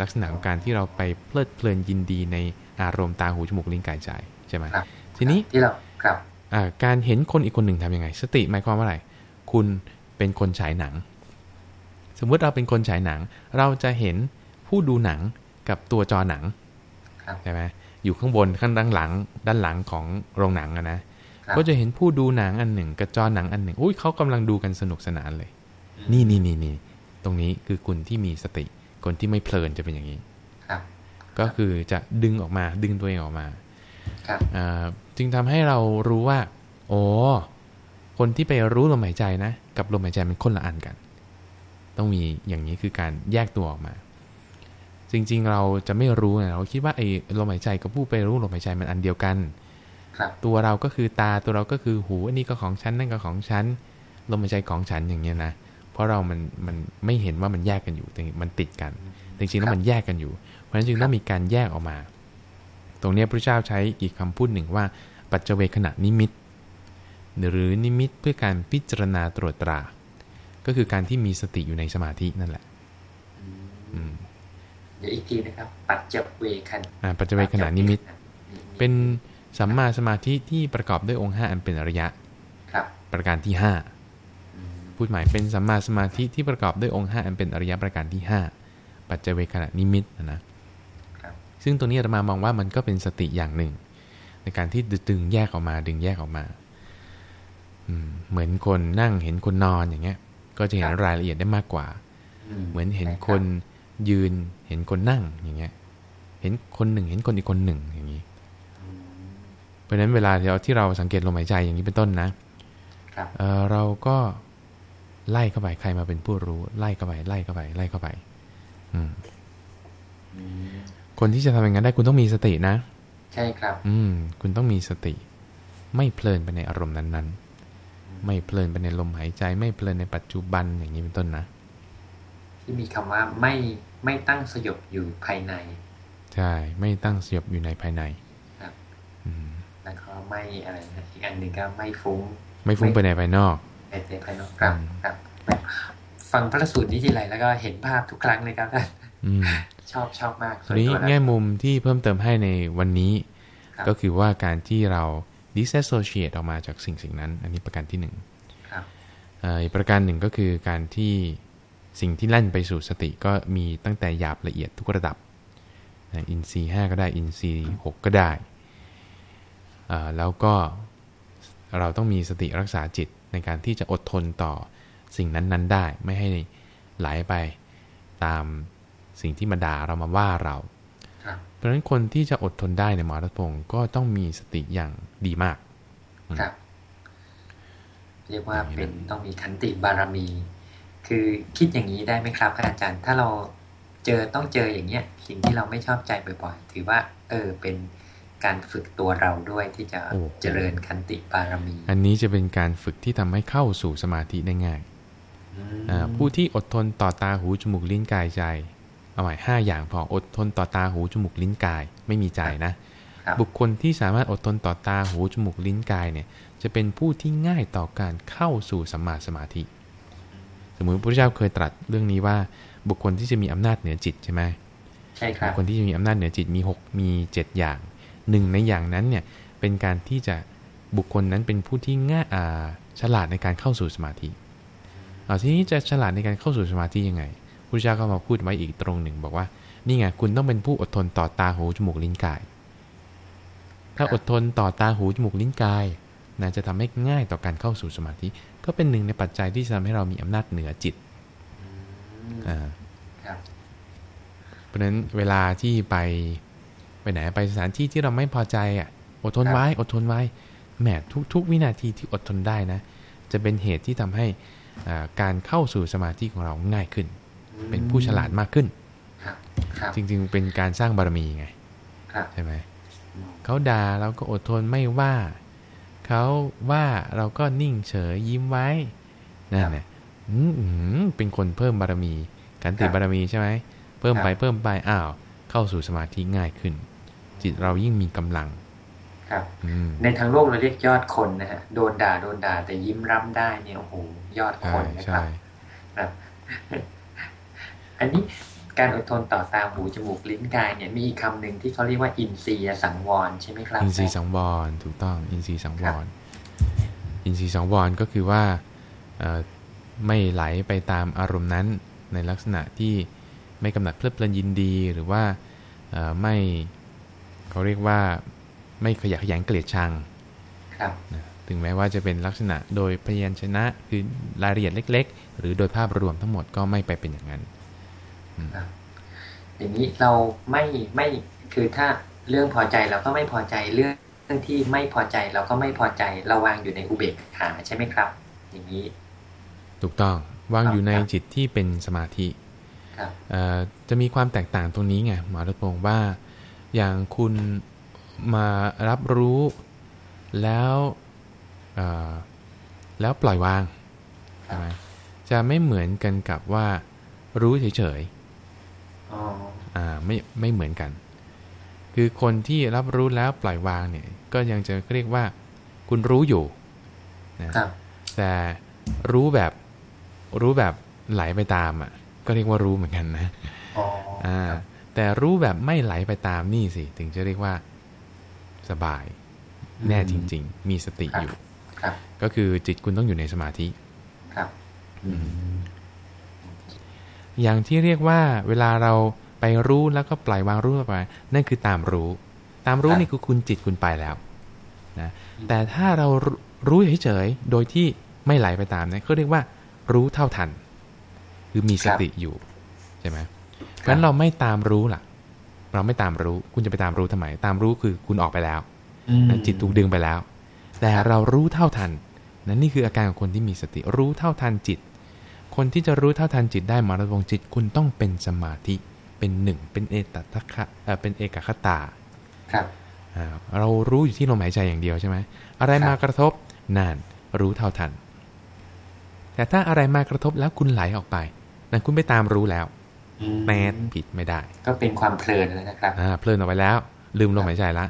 [SPEAKER 1] ลักษณะของการที่เราไปเพลิดเพลินยินดีในอารมณ์ตาหูจมูกลิ้นกายใจใช่ไหม
[SPEAKER 2] ครับ
[SPEAKER 1] ทีนี้
[SPEAKER 2] ที่เราครับ
[SPEAKER 1] อ่าการเห็นคนอีกคนหนึ่งทำยังไง สติหมายความว่าอะไร คุณเป็นคนฉายหนัง สมมุติเราเป็นคนฉายหนัง เราจะเห็นผู้ดูหนังกับตัวจอหนัง
[SPEAKER 2] ครับ
[SPEAKER 1] ใช่ไหมอยู่ข้างบนข้างด้านหลัง ด้านหลังของโรงหนังอะนะ
[SPEAKER 2] ครับ
[SPEAKER 1] ก็จะเห็นผู้ดูหนังอันหนึ่งกับจอหนังอันหนึ่งอุ้ยเขากำลังดูกันสนุกสนานเลย นี่นี่นี่นี่ตรงนี้คือคนที่มีสติ คนที่ไม่เพลินจะเป็นอย่างนี้
[SPEAKER 2] ครับ
[SPEAKER 1] ก็คือจะดึงออกมาดึงตัวเองออกมา
[SPEAKER 2] ครับ
[SPEAKER 1] อ่าจึงทำให้เรารู้ว่า โอ้คนที่ไปรู้ลมหายใจนะ กับลมหายใจมันคนละอันกัน ต้องมีอย่างนี้คือการแยกตัวออกมา จริงๆเราจะไม่รู้นะเราคิดว่าไอ้ลมหายใจกับผู้ไปรู้ลมหายใจมันอันเดียวกัน
[SPEAKER 2] ครับ
[SPEAKER 1] ตัวเราก็คือตาตัวเราก็คือหูอันนี้ก็ของฉันนั่นก็ของฉันลมหายใจของฉันอย่างเงี้ยนะเพราะเรามันมันไม่เห็นว่ามันแยกกันอยู่แต่มันติดกันแต่จริงๆแล้วมันแยกกันอยู่ เพราะฉะนั้นจึงต้องมีการแยกออกมา ตรงเนี้ยพระเจ้าใช้อีกคำพูดหนึ่งว่า ปัจเจเวขณะนิมิต หรือนิมิตเพื่อการพิจารณาตรวจตรา ก็คือการที่มีสติอยู่ในสมาธินั่นแหละ
[SPEAKER 2] อืม
[SPEAKER 1] อืม
[SPEAKER 2] เดี๋ยวอีกทีนะครับ ปัจจเวคัน
[SPEAKER 1] อ่าปัจเจเวขณะนิมิต เป็นสัมมาสมาธิที่ประกอบด้วยองค์ห้าอันเป็นอริยะ
[SPEAKER 2] ครับ
[SPEAKER 1] ประการที่ห้า
[SPEAKER 2] อืม
[SPEAKER 1] พูดหมายเป็นสัมมาสมาธิที่ประกอบด้วยองค์ห้าอันเป็นอริยประการที่ห้าปัจเจเวคขณะนิมิตนะนะครับซึ่งตัวนี้อาตมามองว่ามันก็เป็นสติอย่างหนึ่ง ในการที่ดึงแยกออกมา ดึงแยกออกมา อืมเหมือนคนนั่งเห็นคนนอนอย่างเงี้ย ก็จะเห็นรายละเอียดได้มากกว่า เหมือนเห็นคนยืนเห็นคนนั่งอย่างเงี้ย เห็นคนหนึ่ง เห็นคนอีกคนหนึ่งอย่างนี้
[SPEAKER 2] อืม
[SPEAKER 1] เพราะฉะนั้นเวลาที่เราที่เราสังเกตลมหายใจอย่างนี้เป็นต้นนะ
[SPEAKER 2] ครับ
[SPEAKER 1] เอ่อเราก็ไล่เข้าไปใครมาเป็นผู้รู้ ไล่เข้าไปไล่เข้าไปไล่เข้าไปอืม
[SPEAKER 2] อืม
[SPEAKER 1] คนที่จะทำอย่างนั้นได้คุณต้องมีสตินะ
[SPEAKER 2] ใช่ครับ
[SPEAKER 1] อืม คุณต้องมีสติ ไม่เพลินไปในอารมณ์นั้นๆ ไม่เพลินไปในลมหายใจ ไม่เพลินในปัจจุบันอย่างนี้เป็นต้นนะ
[SPEAKER 2] ที่มีคำว่าไม่ไม่ตั้งสยบอยู่ภายใน
[SPEAKER 1] ใช่ ไม่ตั้งเสียบอยู่ในภายใน
[SPEAKER 2] ครับ
[SPEAKER 1] อืม
[SPEAKER 2] แล้วก็ไม่อะไรนะอีกอันหนึ่งก็ไม่ฟุ้ง
[SPEAKER 1] ไม่ฟุ้งไปในภายนอก
[SPEAKER 2] ในในภายนอกครับ
[SPEAKER 1] อืม
[SPEAKER 2] ครับแบบฟังพระสูตรนี้ทีไรแล้วก็เห็นภาพทุกครั้งเลยครับท่าน
[SPEAKER 1] อืม
[SPEAKER 2] ชอบชอบมาก
[SPEAKER 1] ทีนี้
[SPEAKER 2] ส่วตัวะ
[SPEAKER 1] แง่มุมที่เพิ่มเติมให้ในวันนี้
[SPEAKER 2] ครับ
[SPEAKER 1] ก็คือว่าการที่เรา disassociate ออกมาจากสิ่งสิ่งนั้น อันนี้ประการที่หนึ่ง
[SPEAKER 2] ครับ
[SPEAKER 1] เอ่ออีกประการหนึ่งก็คือการที่สิ่งที่ลั่นไปสู่สติก็มีตั้งแต่หยาบละเอียดทุกระดับนะอินทรีย์ห้าก็ได้ อินทรีย์หกก็ได้เอ่อแล้วก็เราต้องมีสติรักษาจิตในการที่จะอดทนต่อสิ่งนั้นๆได้ ไม่ให้ไหลไปตามสิ่งที่มาด่าเรามาว่าเรา
[SPEAKER 2] ครับ
[SPEAKER 1] เพราะฉะนั้นคนที่จะอดทนได้ในยหมอรัตพงศ์ก็ต้องมีสติอย่างดีมาก
[SPEAKER 2] ครับเรียกว่าเป็นต้องมีขันติบารมี คือคิดอย่างนี้ได้ไหมครับอาจารย์ ถ้าเราเจอต้องเจออย่างเงี้ย สิ่งที่เราไม่ชอบใจบ่อยๆ ถือว่า เออเป็นการฝึกตัวเราด้วยที่จะ
[SPEAKER 1] โอ้โห
[SPEAKER 2] เจริญขันติบารมี
[SPEAKER 1] อันนี้จะเป็นการฝึกที่ทำให้เข้าสู่สมาธิได้ง่าย
[SPEAKER 2] อืม
[SPEAKER 1] อ่าผู้ที่อดทนต่อตาหูจมูกลิ้นกายใจ เอาใหม่ห้าอย่างพออดทนต่อตาหูจมูกลิ้นกายไม่มีใจนะ
[SPEAKER 2] ครับ
[SPEAKER 1] บุคคลที่สามารถอดทนต่อตาหูจมูกลิ้นกายเนี่ย จะเป็นผู้ที่ง่ายต่อการเข้าสู่สัมมาสมาธิ สมมุติพระพุทธเจ้าเคยตรัสเรื่องนี้ว่า บุคคลที่จะมีอำนาจเหนือจิตใช่ไหม
[SPEAKER 2] ใช่ครั
[SPEAKER 1] บุ
[SPEAKER 2] บ
[SPEAKER 1] คคลที่จะมีอำนาจเหนือจิตมี 6 มี 7 อย่างหนึ่งในอย่างนั้นเนี่ยเป็นการที่จะบุคคลนั้นเป็นผู้ที่ง่ายอ่าฉลาดในการเข้าสู่สมาธิเอาทีนี้จะฉลาดในการเข้าสู่สมาธิยังไง พระเจ้าก็มาพูดไว้อีกตรงหนึ่ง บอกว่านี่ไงคุณต้องเป็นผู้อดทนต่อตาหูจมูกลิ้นกาย ถ้าอดทนต่อตาหูจมูกลิ้นกายนะจะทำให้ง่ายต่อการเข้าสู่สมาธิ ก็เป็นหนึ่งในปัจจัยที่จะทำให้เรามีอำนาจเหนือจิต
[SPEAKER 2] อืม
[SPEAKER 1] อ่า
[SPEAKER 2] ครับ
[SPEAKER 1] เพราะฉะนั้นเวลาที่ไปไปไหนไปสถานที่ที่เราไม่พอใจอะ อดทนไว้ อดทนไว้แหมทุกทุกวินาทีที่อดทนได้นะ จะเป็นเหตุที่ทำให้อ่าการเข้าสู่สมาธิของเราง่ายขึ้น เป็นผู้ฉลาดมากขึ้น
[SPEAKER 2] ครับครับ
[SPEAKER 1] จริง ๆ เป็นการสร้างบารมีไง
[SPEAKER 2] ครับ
[SPEAKER 1] ใช่ไหม
[SPEAKER 2] อืม
[SPEAKER 1] เขาด่าเราก็อดทนไม่ว่า เขาว่าเราก็นิ่งเฉยยิ้มไว้นั่นแหละอืมอืมเป็นคนเพิ่มบารมีกันติบารมีใช่ไหมเพิ่มไปเพิ่มไปอ้าวเข้าสู่สมาธิง่ายขึ้น จิตเรายิ่งมีกำลัง
[SPEAKER 2] ครับ
[SPEAKER 1] อืม
[SPEAKER 2] ในทางโลกเราเรียกยอดคนนะฮะโดนด่าโดนด่าแต่ยิ้มร่ำได้เนี่ยโอ้โหยอดค
[SPEAKER 1] ใช่
[SPEAKER 2] นนะค
[SPEAKER 1] ใช่
[SPEAKER 2] รับครับ อันนี้การอดทนต่อตาหูจมูกลิ้นกายเนี่ยมีอีกคำหนึ่งที่เขาเรียกว่าอินทรียสังวรใช่ไหมครับ
[SPEAKER 1] อินทรีย์สังวรถูกต้อง อินทรีย์สังวร อินทรีย์สังวรก็คือว่าเอ่อไม่ไหลไปตามอารมณ์นั้นในลักษณะที่ไม่กำหนัดเพลิดเพลินยินดีหรือว่าเอ่อไม่เขาเรียกว่าไม่ขยะแขยงเกลียดชัง
[SPEAKER 2] ครับ
[SPEAKER 1] นะถึงแม้ว่าจะเป็นลักษณะโดยพยัญชนะคือรายละเอียดเล็ก ๆ หรือโดยภาพรวมทั้งหมดก็ไม่ไปเป็นอย่างนั้น
[SPEAKER 2] อย่างนี้เราไม่ไม่คือถ้าเรื่องพอใจเราก็ไม่พอใจเรื่องเรื่องที่ไม่พอใจเราก็ไม่พอใจเราวางอยู่ในอุเบกขาใช่ไหมครับ อย่างนี้
[SPEAKER 1] ถูกต้องวาง
[SPEAKER 2] ครับ
[SPEAKER 1] อยู่ใน
[SPEAKER 2] ครับ
[SPEAKER 1] จิตที่เป็นสมาธิ
[SPEAKER 2] ครับ
[SPEAKER 1] เอ่อจะมีความแตกต่างตรงนี้ไงหมอรัตพงศ์ว่า อย่างคุณมารับรู้แล้วเอ่อแล้วปล่อยวางใช่ไหมจะไม่เหมือนกันกับว่ารู้เฉย
[SPEAKER 2] อ๋อ
[SPEAKER 1] ๆอ่าไม่ไม่เหมือนกัน คือคนที่รับรู้แล้วปล่อยวางเนี่ย ก็ยังจะเรียกว่า คุณรู้อยู่นะครับแต่รู้แบบรู้แบบไหลไปตามอะ ก็เรียกว่ารู้เหมือนกันนะ
[SPEAKER 2] อ๋อ
[SPEAKER 1] อ่า
[SPEAKER 2] ครับ
[SPEAKER 1] แต่รู้แบบไม่ไหลไปตามนี่สิ ถึงจะเรียกว่าสบาย แน่จริง ๆ มีสติอยู่
[SPEAKER 2] ครับ
[SPEAKER 1] ก็คือจิตคุณต้องอยู่ในสมาธิ
[SPEAKER 2] ครับ
[SPEAKER 1] อย่างที่เรียกว่าเวลาเราไปรู้แล้วก็ปล่อยวางรู้ไปนั่นคือตามรู้ ตามรู้
[SPEAKER 2] ครับ
[SPEAKER 1] นี่คือคุณจิตคุณไปแล้วนะแต่ถ้าเรารู้รู้เฉยๆโดยที่ไม่ไหลไปตามนะก็เรียกว่ารู้เท่าทัน คือมีสติอยู่ใช่ไหมเพราะฉะนั้นเราไม่ตามรู้ล่ะ เราไม่ตามรู้ คุณจะไปตามรู้ทำไม ตามรู้คือคุณออกไปแล้ว
[SPEAKER 2] อืม
[SPEAKER 1] นะจิตถูกดึงไปแล้ว แต่
[SPEAKER 2] ครับ
[SPEAKER 1] เรารู้เท่าทันนั่นนี่คืออาการของคนที่มีสติรู้เท่าทันจิต คนที่จะรู้เท่าทันจิตได้มาระวงจิตคุณต้องเป็นสมาธิเป็นหนึ่งเป็นเอตตะคะเอ่อเป็นเอกคตา
[SPEAKER 2] ครับ
[SPEAKER 1] อ่าเรารู้อยู่ที่ลมหายใจอย่างเดียวใช่ไหมอะไร
[SPEAKER 2] ครับ
[SPEAKER 1] มากระทบนานรู้เท่าทัน แต่ถ้าอะไรมากระทบแล้วคุณไหลออกไป นั่นคุณไปตามรู้แล้ว
[SPEAKER 2] อืม
[SPEAKER 1] แมนผิดไม่ได้
[SPEAKER 2] ก็เป็นความเพลินแล้วนะครับ
[SPEAKER 1] อ่าเพลินออกไปแล้ว ลืมลม
[SPEAKER 2] ครับ
[SPEAKER 1] หายใจละ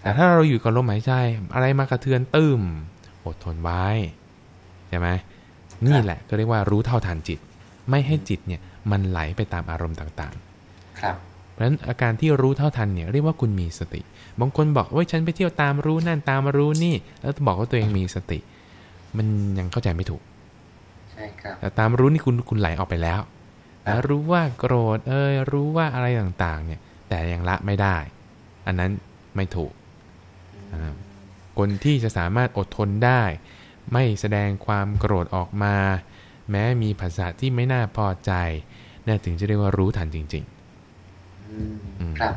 [SPEAKER 1] แต่ถ้าเราอยู่กับลมหายใจ อะไรมากระเทือนตื้มอดทนไว้ใช่ไหม นี่แหละก็เรียกว่ารู้เท่าทันจิต ไม่ให้จิตเนี่ยมันไหลไปตามอารมณ์ต่าง
[SPEAKER 2] ครับ
[SPEAKER 1] ๆเพราะฉะนั้นอาการที่รู้เท่าทันเนี่ยเรียกว่าคุณมีสติ บางคนบอกว่าฉันไปเที่ยวตามรู้นั่นตามรู้นี่ แล้วบอกว่าตัวเองมีสติ มันยังเข้าใจไม่ถูก
[SPEAKER 2] ใช่ครับ
[SPEAKER 1] แต่ตามรู้นี่คุณคุณไหลออกไปแล้วแต่รู้ว่าโกรธเอยรู้ว่าอะไรต่างๆ เนี่ย แต่ยังละไม่ได้ อันนั้นไม่ถูกอ่าคนที่จะสามารถอดทนได้ ไม่แสดงความโกรธออกมา แม้มีภาษาที่ไม่น่าพอใจน่าถึงจะเรียกว่ารู้ทันจริง
[SPEAKER 2] อืม
[SPEAKER 1] อืม
[SPEAKER 2] ครับ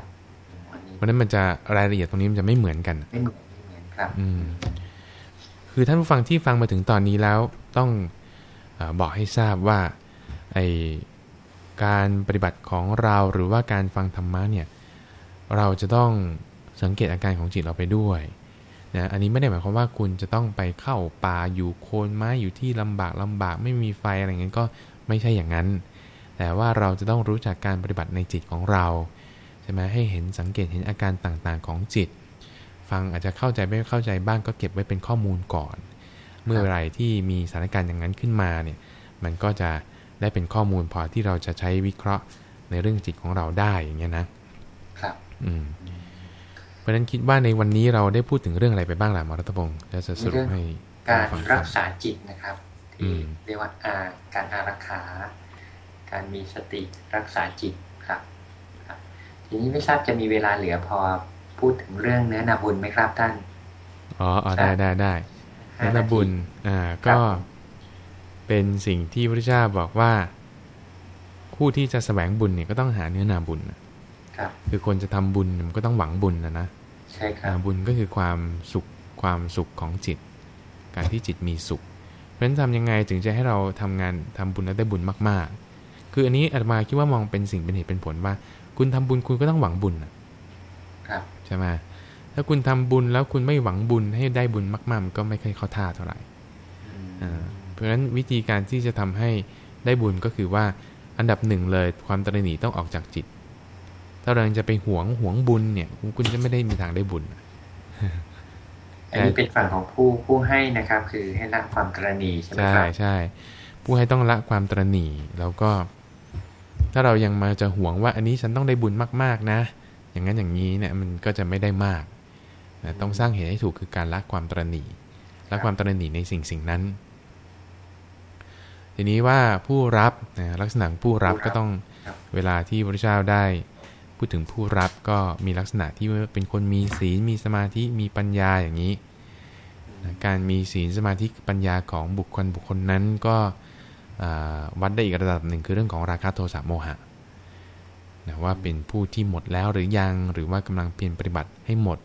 [SPEAKER 2] อันนี้
[SPEAKER 1] ๆเพราะฉะนั้นมันจะรายละเอียดตรงนี้มันจะไม่เหมือนกัน
[SPEAKER 2] ไม่เหมือนไม่เหมือนครับ
[SPEAKER 1] อืมคือท่านผู้ฟังที่ฟังมาถึงตอนนี้แล้วต้องเออบอกให้ทราบว่าไอการปฏิบัติของเราหรือว่าการฟังธรรมะเนี่ย เราจะต้องสังเกตอาการของจิตเราไปด้วย นะอันนี้ไม่ได้หมายความว่าคุณจะต้องไปเข้าป่าอยู่โคนไม้อยู่ที่ลำบากลำบากไม่มีไฟอะไรเงี้ยก็ไม่ใช่อย่างนั้น แต่ว่าเราจะต้องรู้จักการปฏิบัติในจิตของเราใช่ไหมให้เห็นสังเกตเห็นอาการต่างๆของจิต ฟังอาจจะเข้าใจไม่เข้าใจบ้างก็เก็บไว้เป็นข้อมูลก่อน เมื่อไหรที่มีสถานการณ์อย่างนั้นขึ้นมาเนี่ยมันก็จะได้เป็นข้อมูลพอที่เราจะใช้วิเคราะห์ในเรื่องจิตของเราได้อย่างเงี้ยนะครับ อืม เพราะฉะนั้นคิดว่าในวันนี้เราได้พูดถึงเรื่องอะไรไปบ้างล่ะหมอรัตพงศ์จะสรุปให้
[SPEAKER 2] การ
[SPEAKER 1] ฟัง
[SPEAKER 2] รักษาจิตนะครับ
[SPEAKER 1] อื
[SPEAKER 2] ที่
[SPEAKER 1] ม
[SPEAKER 2] เรียกว่าอาการอารักขา การมีสติรักษาจิตครับครับทีนี้ไม่ทราบจะมีเวลาเหลือพอพูดถึงเรื่องเนื้อนาบุญไหมครับท่าน
[SPEAKER 1] อ๋ออ๋อได้ได้ได้
[SPEAKER 2] ห้า
[SPEAKER 1] นัน
[SPEAKER 2] นาที
[SPEAKER 1] บุญอ่า
[SPEAKER 2] ครั
[SPEAKER 1] ก็
[SPEAKER 2] บ
[SPEAKER 1] เป็นสิ่งที่พระพุทธเจ้าบอกว่าผู้ที่จะแสวงบุญเนี่ยก็ต้องหาเนื้อนาบุญน่ะ
[SPEAKER 2] ครับ
[SPEAKER 1] คือคนจะทำบุญมันก็ต้องหวังบุญนะนะ
[SPEAKER 2] ใช่ครั
[SPEAKER 1] อ่า
[SPEAKER 2] บ
[SPEAKER 1] บุญก็คือความสุขความสุขของจิต การที่จิตมีสุข เพราะฉะนั้นทำยังไงถึงจะให้เราทำงานทำบุญแล้วได้บุญมาก ๆ คืออันนี้อาตมาคิดว่ามองเป็นสิ่งเป็นเหตุเป็นผลว่า คุณทำบุญคุณก็ต้องหวังบุญน่ะ
[SPEAKER 2] ครับ
[SPEAKER 1] ใช่ไหมถ้าคุณทำบุญแล้วคุณไม่หวังบุญให้ได้บุญมากๆมันก็ไม่ค่อยเข้าท่าเท่าไหร่
[SPEAKER 2] อืม
[SPEAKER 1] อ่าเพราะฉะนั้นวิธีการที่จะทำให้ได้บุญก็คือว่าอันดับหนึ่งเลยความตระหนี่ต้องออกจากจิต ถ้าเรายังจะไปหวงหวงบุญเนี่ย คุณจะไม่ได้มีทางได้บุญ
[SPEAKER 2] อันนี้เป็นฝั่งของผู้ผู้ให้นะครับ คือให้ละความกรณีใช่ไหม
[SPEAKER 1] ใช่
[SPEAKER 2] ครับ
[SPEAKER 1] ใช่ผู้ให้ต้องละความตระหนี่แล้วก็ ถ้าเรายังมาจะหวงว่า อันนี้ฉันต้องได้บุญมาก ๆนะ อย่างนั้นอย่างนี้เนี่ยมันก็จะไม่ได้มากนะต้องสร้างเหตุให้ถูกคือการละความตระหนี่ละความตระหนี่ในสิ่งสิ่งนั้น ทีนี้ว่าผู้รับนะลักษณะของผู้รับ
[SPEAKER 2] ผู้รับ
[SPEAKER 1] ก็ต้อง
[SPEAKER 2] ครับ
[SPEAKER 1] เวลาที่พระเจ้าได้ พูดถึงผู้รับก็มีลักษณะที่เป็นคนมีศีลมีสมาธิมีปัญญาอย่างนี้นะการมีศีลสมาธิปัญญาของบุคคลบุคคลนั้นก็วัดได้อีกระดับหนึ่งคือเรื่องของราคะโทสะโมหะนะว่าเป็นผู้ที่หมดแล้วหรือยังหรือว่ากำลังเพียรปฏิบัติให้หมด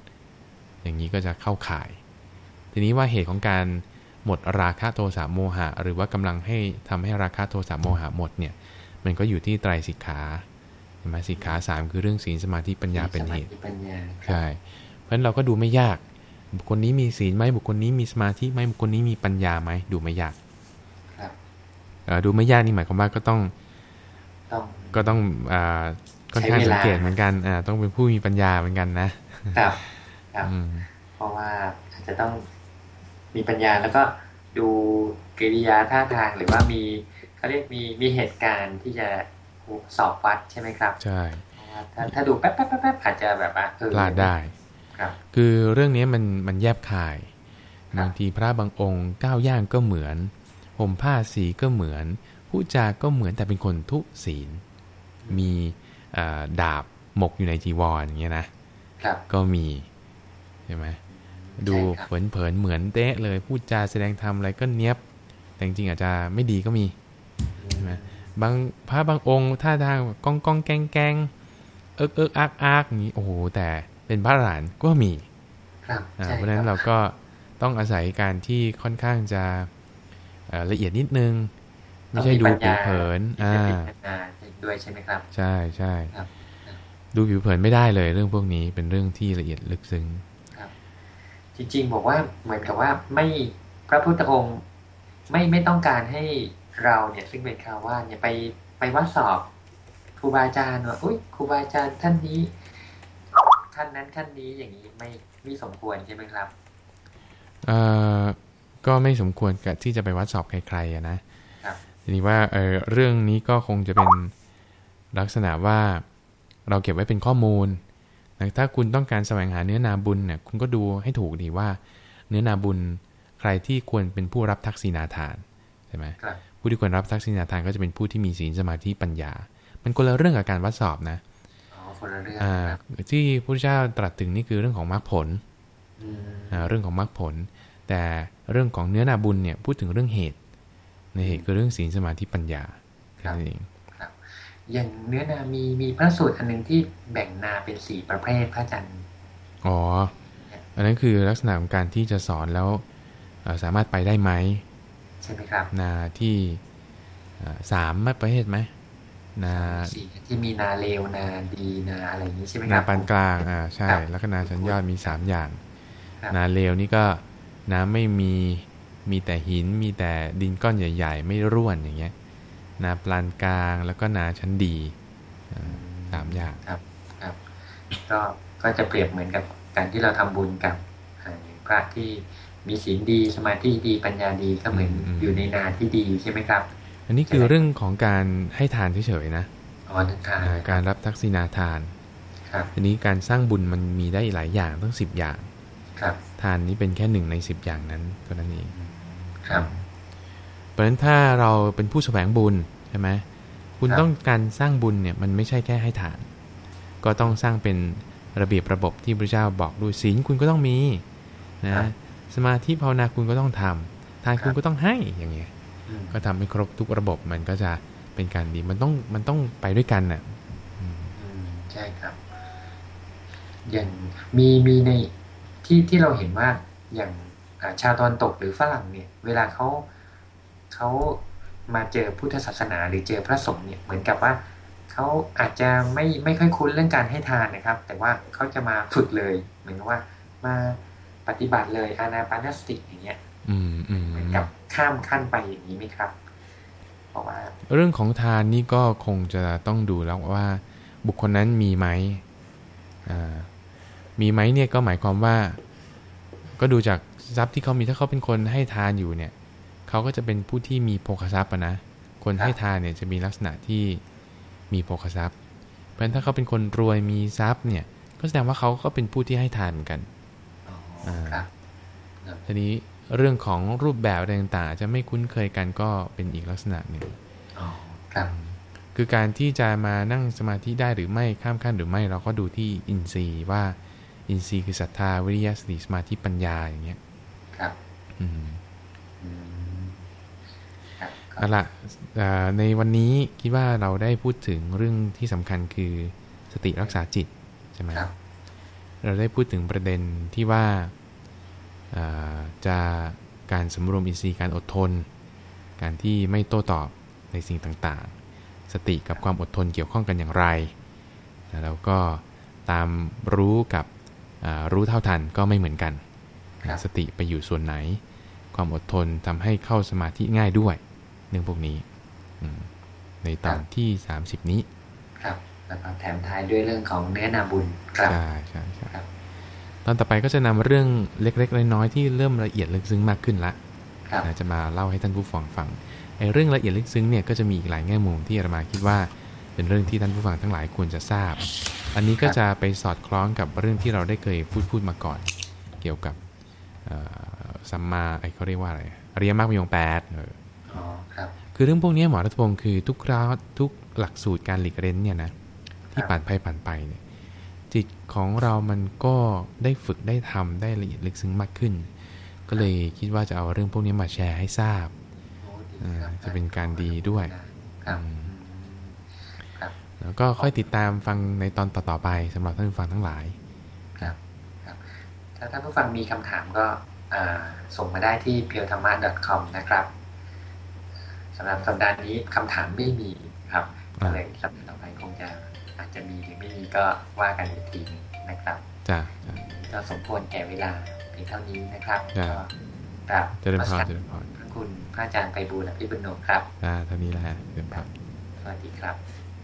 [SPEAKER 1] อย่างนี้ก็จะเข้าข่าย ทีนี้ว่าเหตุของการหมดราคะโทสะโมหะ หรือว่ากำลังให้ทำให้ราคะโทสะโมหะหมดเนี่ยมันก็อยู่ที่ไตรสิกขา ใช่ไหมสิกขาสามคือเรื่องศีลสมาธิปัญญาเป็นเหตุ
[SPEAKER 2] สมาธิปัญญาครับ
[SPEAKER 1] ใช่เพราะฉะนั้นเราก็ดูไม่ยาก บุคคลนี้มีศีลไหมบุคคลนี้มีสมาธิไหมบุคคลนี้มีปัญญาไหมดูไม่ยาก
[SPEAKER 2] ครับ
[SPEAKER 1] เอ่อดูไม่ยากนี่หมายความว่าก็ต้อง
[SPEAKER 2] ต้อง
[SPEAKER 1] ก็ต้องอ่าค่อนข้าง
[SPEAKER 2] ใช้เวลา
[SPEAKER 1] สังเกตเหมือนกันอ่าต้องเป็นผู้มีปัญญาเหมือนกันนะครับ
[SPEAKER 2] ครับ
[SPEAKER 1] อืม
[SPEAKER 2] เพราะว่าอาจจะต้องมีปัญญาแล้วก็ดูกิริยาท่าทางหรือว่ามีเขาเรียกมีมีเหตุการณ์ที่จะ สอบวัดใช่ไหมครับ
[SPEAKER 1] ใช่
[SPEAKER 2] เพราะว่าถ้าถ้าดูแป๊บแป๊บแป๊บแป๊บอาจจะแบบว่าเออ
[SPEAKER 1] พลาดได้
[SPEAKER 2] ครับ
[SPEAKER 1] คือเรื่องนี้มันมันแยบคาย บางทีพระบางองค์ก้าวย่างก็เหมือน ห่มผ้าสีก็เหมือน ผู้จาก็เหมือนแต่เป็นคนทุศีล มีดาบหมกอยู่ในจีวรอย่างเงี้ยนะ ก็มีใช่ไหมดูเผินเผินเหมือนเต๊ะเลยพูดจาแสดงธรรมอะไรก็เนี้ยบ แต่จริงอาจจะไม่ดีก็มีใช่ไหม บางพระบางองค์ท่าทางก้องก้องแกงแกงเอิกเอิกอักอักนี้โอ้โหแต่เป็นพระหลานก็มีเพราะฉะนั้นเราก็ต้องอาศัยการที่ค่อนข้างจะละเอียดนิดนึง ไม่ใช่ดูผิวเผินอ่า
[SPEAKER 2] ด้วยใช่ไหมครับ
[SPEAKER 1] ใช่ใช่ดูผิวเผินไม่ได้เลยเรื่องพวกนี้เป็นเรื่องที่ละเอียดลึกซึ้ง
[SPEAKER 2] จริงๆบอกว่าเหมือนกับว่าไม่พระพุทธองค์ไม่ไม่ต้องการให้ เราเนี่ยซึ่งเป็นคาวว่าเนี่ยไปไปวัดสอบครูบาอาจารย์ว่าอุ้ยครูบาอาจารย์ท่านนี้ ท่านนั้นท่านนี้อย่างนี้ไม่ไม่สมควรใช่ไหมครับ
[SPEAKER 1] เอ่อก็ไม่สมควรกับที่จะไปวัดสอบใครๆนะทีนี้ว่าเออเรื่องนี้ก็คงจะเป็นลักษณะว่าเราเก็บไว้เป็นข้อมูลถ้าคุณต้องการแสวงหาเนื้อนาบุญเนี่ยคุณก็ดูให้ถูกดีว่า เนื้อนาบุญใครที่ควรเป็นผู้รับทักษิณาทานใช่ไหม ผู้ที่ควรรับทักษิณาทานก็จะเป็นผู้ที่มีศีลสมาธิปัญญา มันคนละเรื่องกับการวัดสอบนะที่พระพุทธเจ้าตรัสถึงนี่คือเรื่องของมรรคผลเรื่องของมรรคผล แต่เรื่องของเนื้อนาบุญเนี่ยพูดถึงเรื่องเหตุ ในเหตุคือเรื่องศีลสมาธิปัญญาแค่นั้นเอง
[SPEAKER 2] อย่างเนื้อนามีมีพระสูตรอันหนึ่งที่แบ่งนาเป็นสี่ประเภทพระอาจารย์
[SPEAKER 1] อ๋อ อันนั้นคือลักษณะของการที่จะสอนแล้วสามารถไปได้ไหม
[SPEAKER 2] ใช่ไหมครับ
[SPEAKER 1] นาที่สามประเภทไหม
[SPEAKER 2] นาสี่ที่มีนาเลวนาดีนาอะไรอย่างนี้ใช่ไหมครับ
[SPEAKER 1] นาปานกลางอ่าใช่ แล้วก็นาชั้นยอดมีสามอย่าง นาเลวนี่ก็น้ำไม่มีมีแต่หินมีแต่ดินก้อนใหญ่ ๆ ไม่ร่วนอย่างเงี้ย นาปลานกลางแล้วก็นาชั้นดีสามอย่าง
[SPEAKER 2] ครับครับ ก็ก็จะเปรียบเหมือนกับการที่เราทำบุญกับพระที่ มีศีลดีสมาธิดีปัญญาดีก็เหมือนอยู่ในนาที่ดีใช่ไหมครับ
[SPEAKER 1] อันนี้คือเรื่องของการให้ทานเฉยๆนะ
[SPEAKER 2] อ๋อทาน
[SPEAKER 1] การรับทักษิณาทาน ครับอันนี้การสร้างบุญมันมีได้หลายอย่างตั้งสิบอย่าง
[SPEAKER 2] ครับ
[SPEAKER 1] ทานนี้เป็นแค่หนึ่งในสิบอย่างนั้นเท่านั้นเอง
[SPEAKER 2] ครับ
[SPEAKER 1] เพราะฉะนั้นถ้าเราเป็นผู้แสวงบุญใช่ไหมคุณต้องการสร้างบุญเนี่ยมันไม่ใช่แค่ให้ทาน ก็ต้องสร้างเป็นระเบียบระบบที่พระเจ้าบอกด้วยศีลคุณก็ต้องมีนะ สมาธิภาวนาคุณก็ต้องทำทานคุณก็ต้องให้อย่างเงี้ย ก็ทำให้ครบทุกระบบมันก็จะเป็นการดีมันต้องมันต้องไปด้วยกันน่ะ
[SPEAKER 2] ใช่ครับ อย่างมีมีในที่ที่เราเห็นว่าอย่างชาวตอนตกหรือฝรั่งเนี่ย เวลาเขาเขามาเจอพุทธศาสนาหรือเจอพระสงฆ์เนี่ยเหมือนกับว่าเขาอาจจะไม่ไม่ค่อยคุ้นเรื่องการให้ทานนะครับ แต่ว่าเขาจะมาฝึกเลย เหมือนกับว่ามา ปฏิบัติเลยอานาปานสติอย่างเงี้ยเหมือนกับข้ามขั้นไปอย่างนี้ไหมครับเพราะว่า
[SPEAKER 1] เรื่องของทานนี่ก็คงจะต้องดูแล้วว่า บุคคลนั้นมีไหมมีไหมเนี่ยก็หมายความว่า ก็ดูจากทรัพย์ที่เขามีถ้าเขาเป็นคนให้ทานอยู่เนี่ยเขาก็จะเป็นผู้ที่มีโภคทรัพย์นะคนให้ทานเนี่ยจะมีลักษณะที่มีโภคทรัพย์ เพราะฉะนั้นถ้าเขาเป็นคนรวยมีทรัพย์เนี่ย ก็แสดงว่าเขาก็เป็นผู้ที่ให้ทานเหมือนกัน ทีนี้เรื่องของรูปแบบต่างๆจะไม่คุ้นเคยกันก็เป็นอีกลักษณะหนึ่งคือการที่จะมานั่งสมาธิได้หรือไม่ข้ามขั้นหรือไม่เราก็ดูที่อินทรีย์ว่า อินทรีย์คือศรัทธาวิริยะสติสมาธิปัญญาอย่างเงี้ย
[SPEAKER 2] ครับ อืม
[SPEAKER 1] เอาละในวันนี้คิดว่าเราได้พูดถึงเรื่องที่สำคัญคือสติรักษาจิตใช่ไหม เราได้พูดถึงประเด็นที่ว่าจะการสำรวมอินทรีย์การอดทน การที่ไม่โต้ตอบในสิ่งต่างๆ สติกับความอดทนเกี่ยวข้องกันอย่างไรแล้วก็ตามรู้กับรู้เท่าทันก็ไม่เหมือนกัน สติไปอยู่ส่วนไหน ความอดทนทำให้เข้าสมาธิง่ายด้วยเรื่องพวกนี้ ในตอนที่สามสิบนี้
[SPEAKER 2] ครับ แล้วก็แถมท้ายด้วยเรื่องของเนื้อนาบุญครับใช่
[SPEAKER 1] ใช่ใช่ตอนต่อไปก็จะนำเรื่องเล็กๆน้อยๆที่เริ่มละเอียดลึกซึ้งมากขึ้นละจะมาเล่าให้ท่านผู้ฟังฟังไอ้เรื่องละเอียดลึกซึ้งเนี่ยก็จะมีอีกหลายแง่มุมที่อาตมาคิดว่า เป็นเรื่องที่ท่านผู้ฟังทั้งหลายควรจะทราบ อันนี้ก็จะไปสอดคล้องกับเรื่องที่เราได้เคยพูดพูดมาก่อน เกี่ยวกับสัมมาไอ้เขาเรียกว่าอะไรอริยมรรคมีองค์แปดเออ
[SPEAKER 2] อ๋อครับ
[SPEAKER 1] คือเรื่องพวกนี้หมอรัตพงศ์คือทุกคราวทุกหลักสูตรการหลีกเล่นเนี่ยนะ ที่ผ่านไปผ่านไปเนี่ยจิตของเรามันก็ได้ฝึกได้ทำได้ละเอียดลึกซึ้งมากขึ้น ก็เลยคิดว่าจะเอาเรื่องพวกนี้มาแชร์ให้ทราบ
[SPEAKER 2] โอ้ดี
[SPEAKER 1] อ่า
[SPEAKER 2] ครับ
[SPEAKER 1] จะเป็นการดีด้วย
[SPEAKER 2] ครับ
[SPEAKER 1] อืม
[SPEAKER 2] ครับ
[SPEAKER 1] แล้วก็ค่อยติดตามฟังในตอนต่อๆไปสำหรับท่านผู้ฟังทั้งหลาย
[SPEAKER 2] ครับครับถ้าท่านผู้ฟังมีคำถามก็อ่าส่งมาได้ที่ p e e l t h a m m a com นะครับสำหรับสัปดาห์นี้คำถามไม่มีครับ
[SPEAKER 1] อ่า
[SPEAKER 2] ก็เลยสัปดา จจะมีหรือไม่มีก็ว่ากันอีกทีหนึงนะครับ
[SPEAKER 1] จ้ะจ้ะ
[SPEAKER 2] ก็สมควรแก่เวลาเพียงเท่านี้นะครับ
[SPEAKER 1] จ้ะ
[SPEAKER 2] ก็กราบ
[SPEAKER 1] เจริญพร
[SPEAKER 2] ขอ
[SPEAKER 1] เจริญพร
[SPEAKER 2] พระคุณพระอาจารย์ไพบูลย์อภิบุญโนครับ
[SPEAKER 1] อ่าเท่านี้แหละเจริญพร
[SPEAKER 2] สวัสดีครับ